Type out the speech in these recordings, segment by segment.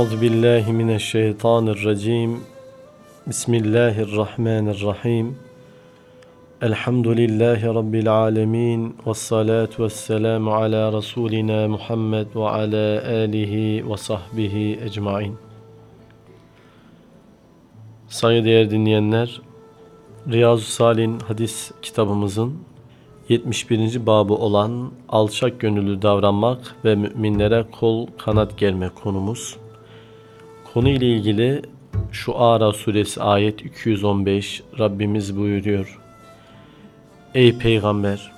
Euzu billahi mineşşeytanirracim. Bismillahirrahmanirrahim. Elhamdülillahi rabbil alamin ve salatu vesselamu ala rasulina Muhammed ve ala alihi ve sahbihi ecmaîn. Saygıdeğer dinleyenler, Riyazu Salih'in hadis kitabımızın 71. babı olan alçak gönüllü davranmak ve müminlere kol kanat germe konumuz. Konu ile ilgili şu Ara suresi ayet 215 Rabbimiz buyuruyor. Ey peygamber!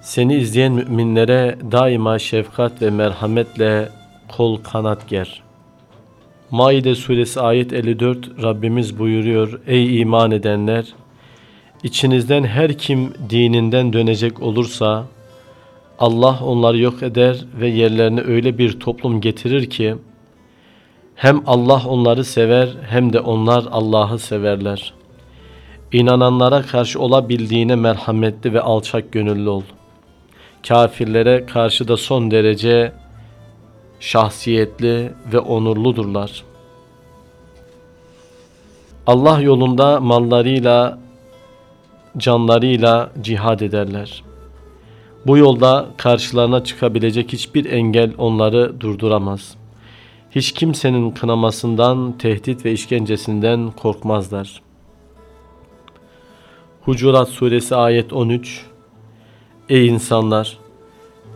Seni izleyen müminlere daima şefkat ve merhametle kol kanat ger. Maide suresi ayet 54 Rabbimiz buyuruyor. Ey iman edenler! İçinizden her kim dininden dönecek olursa Allah onları yok eder ve yerlerine öyle bir toplum getirir ki hem Allah onları sever hem de onlar Allah'ı severler. İnananlara karşı olabildiğine merhametli ve alçak gönüllü ol. Kafirlere karşı da son derece şahsiyetli ve onurludurlar. Allah yolunda mallarıyla, canlarıyla cihad ederler. Bu yolda karşılarına çıkabilecek hiçbir engel onları durduramaz. Hiç kimsenin kınamasından, tehdit ve işkencesinden korkmazlar. Hucurat Suresi ayet 13 Ey insanlar!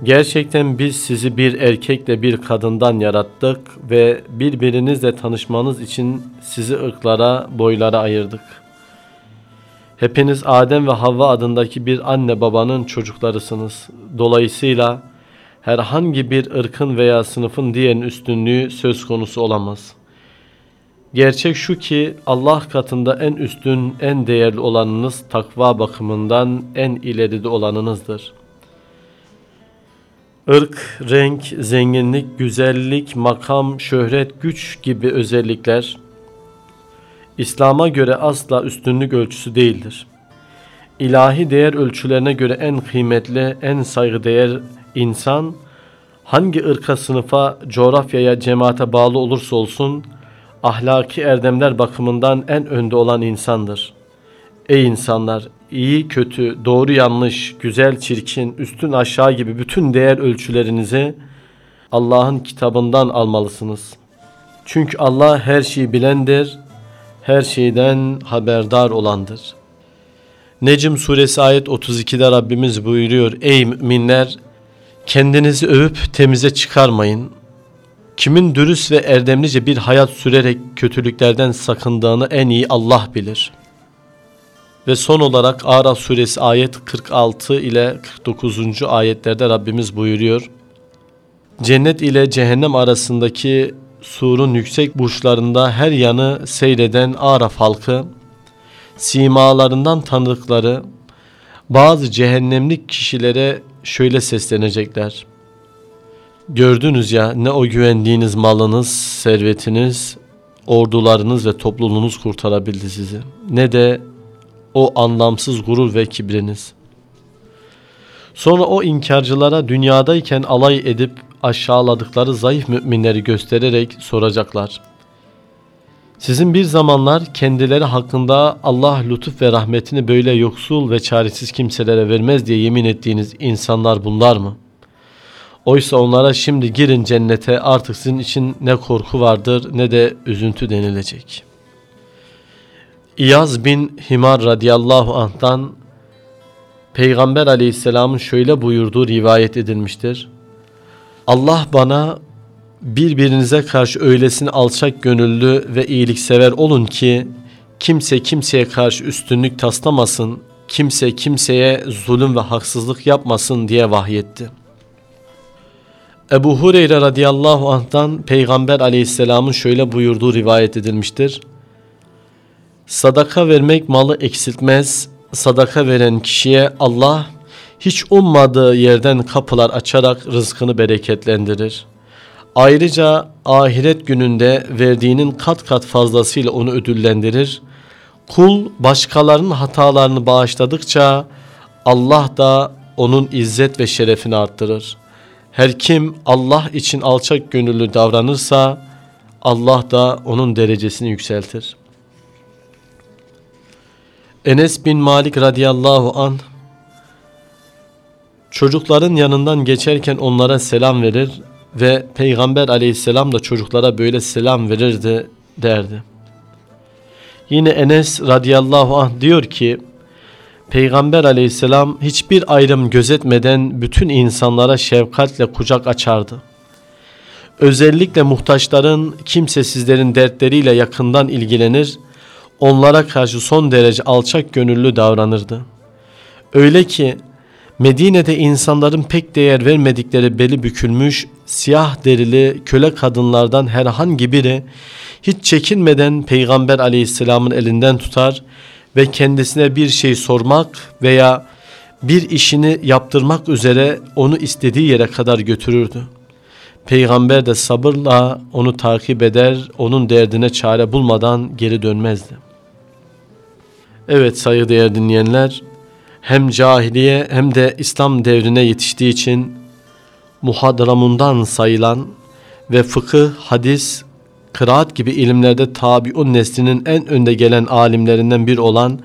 Gerçekten biz sizi bir erkekle bir kadından yarattık ve birbirinizle tanışmanız için sizi ırklara, boylara ayırdık. Hepiniz Adem ve Havva adındaki bir anne babanın çocuklarısınız. Dolayısıyla herhangi bir ırkın veya sınıfın diğerinin üstünlüğü söz konusu olamaz. Gerçek şu ki Allah katında en üstün, en değerli olanınız takva bakımından en ileride olanınızdır.'' Irk, renk, zenginlik, güzellik, makam, şöhret, güç gibi özellikler İslam'a göre asla üstünlük ölçüsü değildir. İlahi değer ölçülerine göre en kıymetli, en saygıdeğer insan hangi ırka, sınıfa, coğrafyaya, cemaate bağlı olursa olsun ahlaki erdemler bakımından en önde olan insandır. Ey insanlar, iyi, kötü, doğru, yanlış, güzel, çirkin, üstün, aşağı gibi bütün değer ölçülerinizi Allah'ın kitabından almalısınız. Çünkü Allah her şeyi bilendir, her şeyden haberdar olandır. Necm suresi ayet 32'de Rabbimiz buyuruyor. Ey müminler! Kendinizi övüp temize çıkarmayın. Kimin dürüst ve erdemlice bir hayat sürerek kötülüklerden sakındığını en iyi Allah bilir.'' Ve son olarak Araf suresi ayet 46 ile 49. ayetlerde Rabbimiz buyuruyor. Cennet ile cehennem arasındaki surun yüksek burçlarında her yanı seyreden Araf halkı, simalarından tanıdıkları bazı cehennemlik kişilere şöyle seslenecekler. Gördünüz ya ne o güvendiğiniz malınız, servetiniz, ordularınız ve topluluğunuz kurtarabildi sizi. Ne de o anlamsız gurur ve kibriniz. Sonra o inkarcılara dünyadayken alay edip aşağıladıkları zayıf müminleri göstererek soracaklar. Sizin bir zamanlar kendileri hakkında Allah lütuf ve rahmetini böyle yoksul ve çaresiz kimselere vermez diye yemin ettiğiniz insanlar bunlar mı? Oysa onlara şimdi girin cennete artık sizin için ne korku vardır ne de üzüntü denilecek.'' İyaz bin Himar radıyallahu anh'tan Peygamber aleyhisselamın şöyle buyurduğu rivayet edilmiştir. Allah bana birbirinize karşı öylesine alçak gönüllü ve iyiliksever olun ki kimse kimseye karşı üstünlük taslamasın, kimse kimseye zulüm ve haksızlık yapmasın diye vahyetti. Ebu Hureyre radıyallahu anh'tan Peygamber aleyhisselamın şöyle buyurduğu rivayet edilmiştir. Sadaka vermek malı eksiltmez. Sadaka veren kişiye Allah hiç ummadığı yerden kapılar açarak rızkını bereketlendirir. Ayrıca ahiret gününde verdiğinin kat kat fazlasıyla onu ödüllendirir. Kul başkalarının hatalarını bağışladıkça Allah da onun izzet ve şerefini arttırır. Her kim Allah için alçak gönüllü davranırsa Allah da onun derecesini yükseltir. Enes bin Malik radıyallahu an çocukların yanından geçerken onlara selam verir ve Peygamber aleyhisselam da çocuklara böyle selam verirdi derdi. Yine Enes radıyallahu anh diyor ki Peygamber aleyhisselam hiçbir ayrım gözetmeden bütün insanlara şefkatle kucak açardı. Özellikle muhtaçların, kimsesizlerin dertleriyle yakından ilgilenir, onlara karşı son derece alçak gönüllü davranırdı. Öyle ki Medine'de insanların pek değer vermedikleri beli bükülmüş, siyah derili köle kadınlardan herhangi biri hiç çekinmeden Peygamber aleyhisselamın elinden tutar ve kendisine bir şey sormak veya bir işini yaptırmak üzere onu istediği yere kadar götürürdü. Peygamber de sabırla onu takip eder, onun derdine çare bulmadan geri dönmezdi. Evet saygıdeğer dinleyenler, hem cahiliye hem de İslam devrine yetiştiği için muhadramundan sayılan ve fıkıh, hadis, kıraat gibi ilimlerde tabiun neslinin en önde gelen alimlerinden bir olan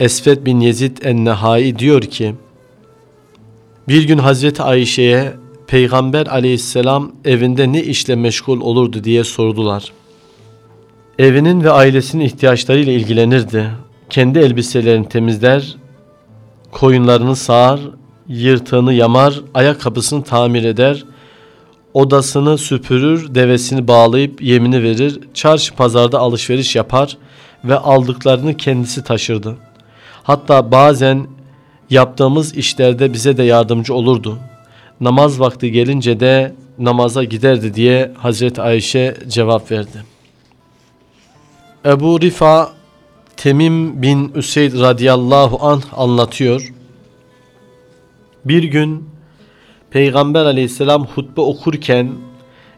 Esved bin Yezid en-Nehai diyor ki, bir gün Hazreti Ayşe'ye Peygamber aleyhisselam evinde ne işle meşgul olurdu diye sordular. Evinin ve ailesinin ihtiyaçlarıyla ilgilenirdi. Kendi elbiselerini temizler, koyunlarını sağar, yırtığını yamar, ayakkabısını tamir eder, odasını süpürür, devesini bağlayıp yemini verir, çarşı pazarda alışveriş yapar ve aldıklarını kendisi taşırdı. Hatta bazen yaptığımız işlerde bize de yardımcı olurdu. Namaz vakti gelince de namaza giderdi diye Hazreti Ayşe cevap verdi. Ebu Rifa Temim bin Üseyd radıyallahu anh anlatıyor. Bir gün Peygamber aleyhisselam hutbe okurken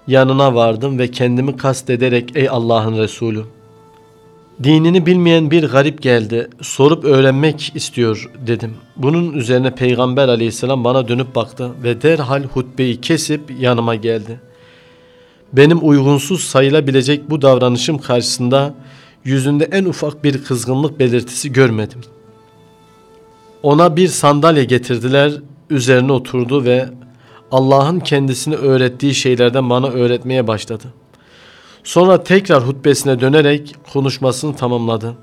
yanına vardım ve kendimi kastederek ey Allah'ın Resulü dinini bilmeyen bir garip geldi sorup öğrenmek istiyor dedim. Bunun üzerine Peygamber aleyhisselam bana dönüp baktı ve derhal hutbeyi kesip yanıma geldi. Benim uygunsuz sayılabilecek bu davranışım karşısında yüzünde en ufak bir kızgınlık belirtisi görmedim. Ona bir sandalye getirdiler, üzerine oturdu ve Allah'ın kendisini öğrettiği şeylerden bana öğretmeye başladı. Sonra tekrar hutbesine dönerek konuşmasını tamamladı.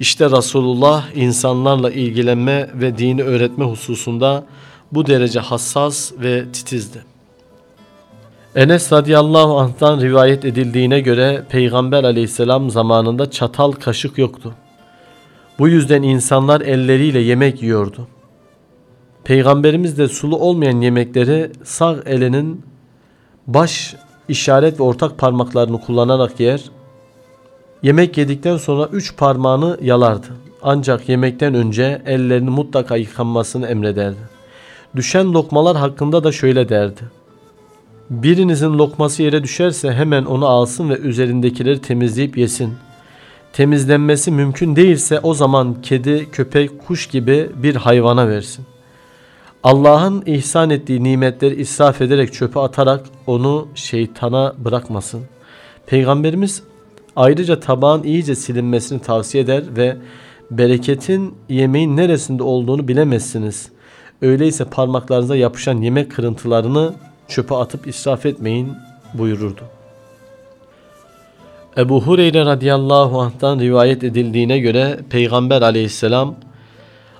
İşte Resulullah insanlarla ilgilenme ve dini öğretme hususunda bu derece hassas ve titizdi. Enes radıyallahu anh'tan rivayet edildiğine göre Peygamber aleyhisselam zamanında çatal kaşık yoktu. Bu yüzden insanlar elleriyle yemek yiyordu. Peygamberimiz de sulu olmayan yemekleri sağ elinin baş işaret ve ortak parmaklarını kullanarak yer. Yemek yedikten sonra üç parmağını yalardı. Ancak yemekten önce ellerini mutlaka yıkanmasını emrederdi. Düşen lokmalar hakkında da şöyle derdi. Birinizin lokması yere düşerse hemen onu alsın ve üzerindekileri temizleyip yesin. Temizlenmesi mümkün değilse o zaman kedi, köpek, kuş gibi bir hayvana versin. Allah'ın ihsan ettiği nimetleri israf ederek çöpe atarak onu şeytana bırakmasın. Peygamberimiz ayrıca tabağın iyice silinmesini tavsiye eder ve bereketin yemeğin neresinde olduğunu bilemezsiniz. Öyleyse parmaklarınıza yapışan yemek kırıntılarını çöpe atıp israf etmeyin buyururdu. Ebu Hureyre radıyallahu anh'tan rivayet edildiğine göre Peygamber aleyhisselam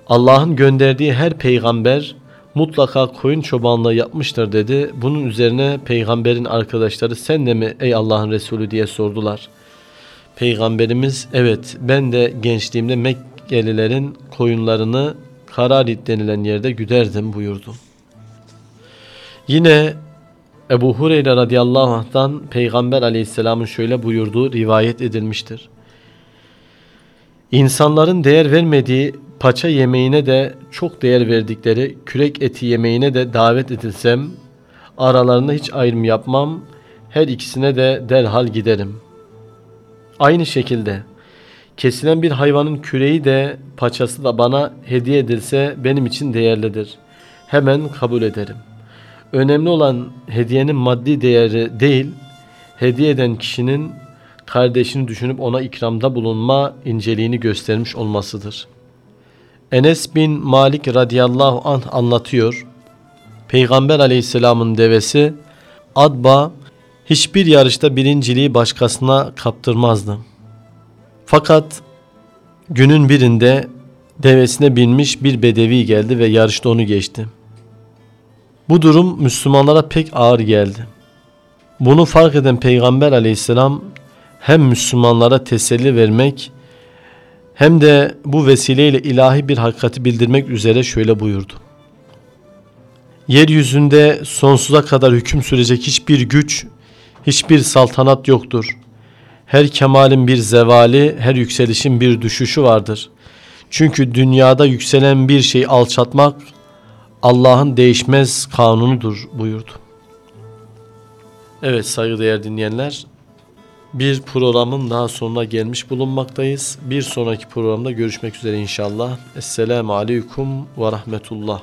Allah'ın gönderdiği her peygamber mutlaka koyun çobanlığı yapmıştır dedi. Bunun üzerine peygamberin arkadaşları sen de mi ey Allah'ın Resulü diye sordular. Peygamberimiz evet ben de gençliğimde Mekkelilerin koyunlarını Kararit denilen yerde güderdim buyurdu. Yine Ebu Hureyre radıyallahu anh'tan Peygamber aleyhisselamın şöyle buyurduğu rivayet edilmiştir. İnsanların değer vermediği paça yemeğine de çok değer verdikleri kürek eti yemeğine de davet edilsem aralarında hiç ayrım yapmam her ikisine de derhal giderim. Aynı şekilde kesilen bir hayvanın küreği de paçası da bana hediye edilse benim için değerlidir. Hemen kabul ederim. Önemli olan hediyenin maddi değeri değil, hediye eden kişinin kardeşini düşünüp ona ikramda bulunma inceliğini göstermiş olmasıdır. Enes bin Malik radıyallahu anh anlatıyor. Peygamber aleyhisselamın devesi Adba hiçbir yarışta birinciliği başkasına kaptırmazdı. Fakat günün birinde devesine binmiş bir bedevi geldi ve yarışta onu geçti. Bu durum Müslümanlara pek ağır geldi. Bunu fark eden Peygamber aleyhisselam hem Müslümanlara teselli vermek hem de bu vesileyle ilahi bir hakikati bildirmek üzere şöyle buyurdu. Yeryüzünde sonsuza kadar hüküm sürecek hiçbir güç, hiçbir saltanat yoktur. Her kemalin bir zevali, her yükselişin bir düşüşü vardır. Çünkü dünyada yükselen bir şey alçatmak Allah'ın değişmez kanunudur buyurdu. Evet saygıdeğer dinleyenler, bir programın daha sonuna gelmiş bulunmaktayız. Bir sonraki programda görüşmek üzere inşallah. Esselamu Aleyküm ve Rahmetullah.